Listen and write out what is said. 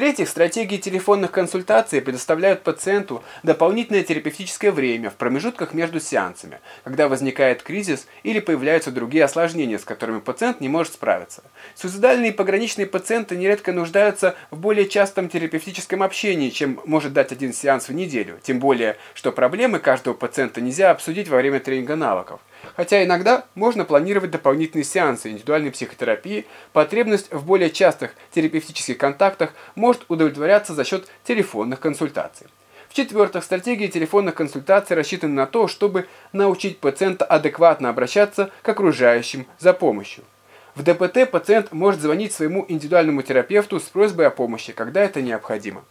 В-третьих, стратегии телефонных консультаций предоставляют пациенту дополнительное терапевтическое время в промежутках между сеансами, когда возникает кризис или появляются другие осложнения, с которыми пациент не может справиться. Суицидальные и пограничные пациенты нередко нуждаются в более частом терапевтическом общении, чем может дать один сеанс в неделю, тем более, что проблемы каждого пациента нельзя обсудить во время тренинга навыков. Хотя иногда можно планировать дополнительные сеансы индивидуальной психотерапии, потребность в более частых терапевтических контактах может удовлетворяться за счет телефонных консультаций. В-четвертых, стратегии телефонных консультаций рассчитаны на то, чтобы научить пациента адекватно обращаться к окружающим за помощью. В ДПТ пациент может звонить своему индивидуальному терапевту с просьбой о помощи, когда это необходимо.